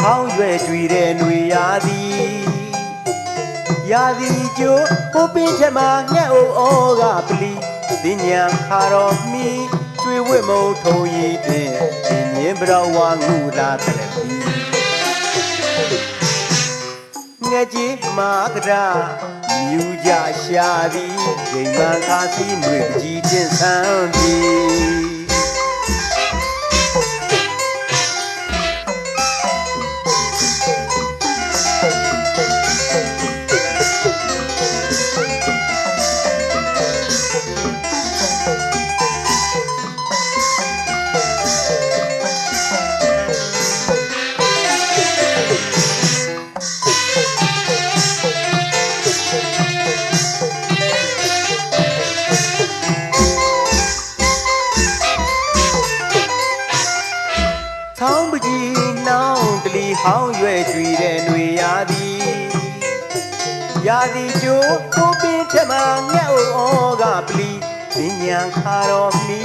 ဟောင်းရွယ်ကြွေတဲ့ຫນွေရာသည်ရာသည်ကျိုးဟိုပင်ချက်မှာငှက်အိုဩကပလီတင်ညာခါတော်မီကျွေဝစ်မုံထုံရည်တင်တင်မြင်ပြောင်းဝါငူလာတယ်ပြီငဲကြီးမာကရာမြူကြရှာသည်ဂိမ်မှန်ခါစီຫນွေပကြီးတင်ဆန်းပြီ ဆော ဟောင်းရွယ်ကြွေတဲ့ຫນွေရာသည်ရာသည်ကျိုးကိုပင်ထက်မှာငှက်အိုဩကပလီပညာခါတော်မီ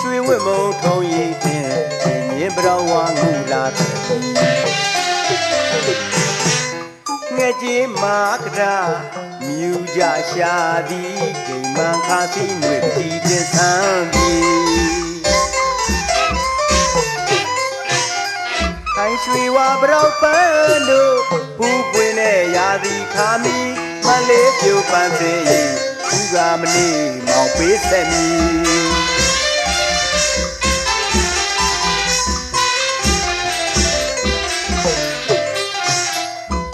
ကျွေဝစ်မုံထုံရည်တင်တင်မြင်ပြောင်းဝါငူလာတယ်ငဲ့ကြီးမာကရာမြူကြရှာသည်ဂိမ်မှန်ခါစီຫນွေပကြီးတင်ဆန်းပြီ ရွှေဝါပရောက်ပန်းတို့ဘူးပွင့်တဲ့ရာသီခါမီမလေးပြိုပန်းစေဘူးကမနေမောင်ပေးဆက်မီ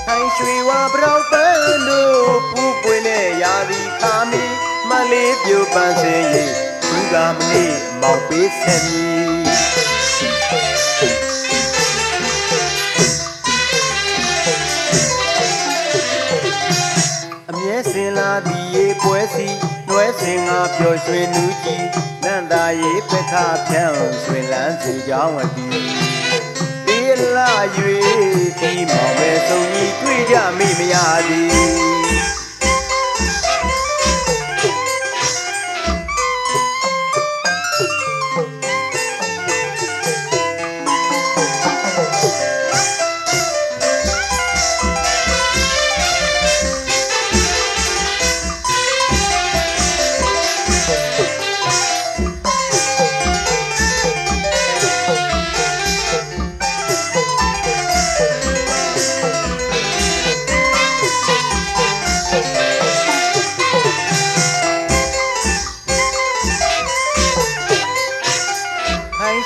ခိုင်ရွှေဝါပရောက်ပန်းတို့ဘူးပွင့်တဲ့ရာသီခါမီမလေးပြိုပန်းစေဘူးကမနေမောင်ပေးဆက်မီ နှွဲစင်ငါပျော်ရွှင်လူကြီးနန္တာရေပခဖြန့်ရွှင်လန်းစီကြောင်းအတီဒီလာ၍ဒီမော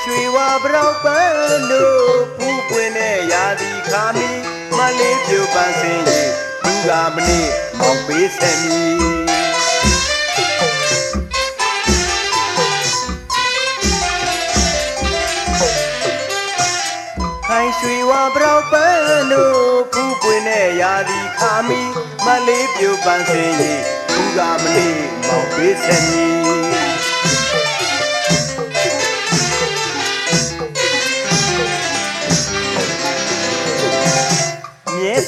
ရွှေဝါပရောက်ပန်းတို့ဖူးပွင့်တဲ့ရာသီခါမီမလေးပြိုပန်းစင်ရီလူကမနေမောင်ပေးဆက်မီခိုင်ရွှေဝါပရောက်ပန်းတို့ဖူးပွင့်တဲ့ရာသီခါမီမလေးပြိုပန်းစင်ရီလူကမနေမောင်ပေးဆက်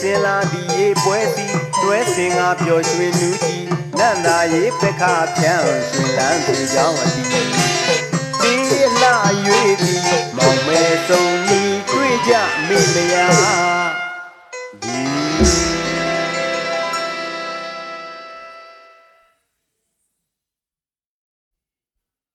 စင်လာဒီရေပွဲစီတွဲစင်ငါပျော်ရွှင်လူကြီးနန္တာရေပက္ခဖြန့်ရွှင်လန်းသူကြောင်းအတီဒီလှ၍ဒီမောင်မဲဆုံးဤတွေ့ကြမိမယာ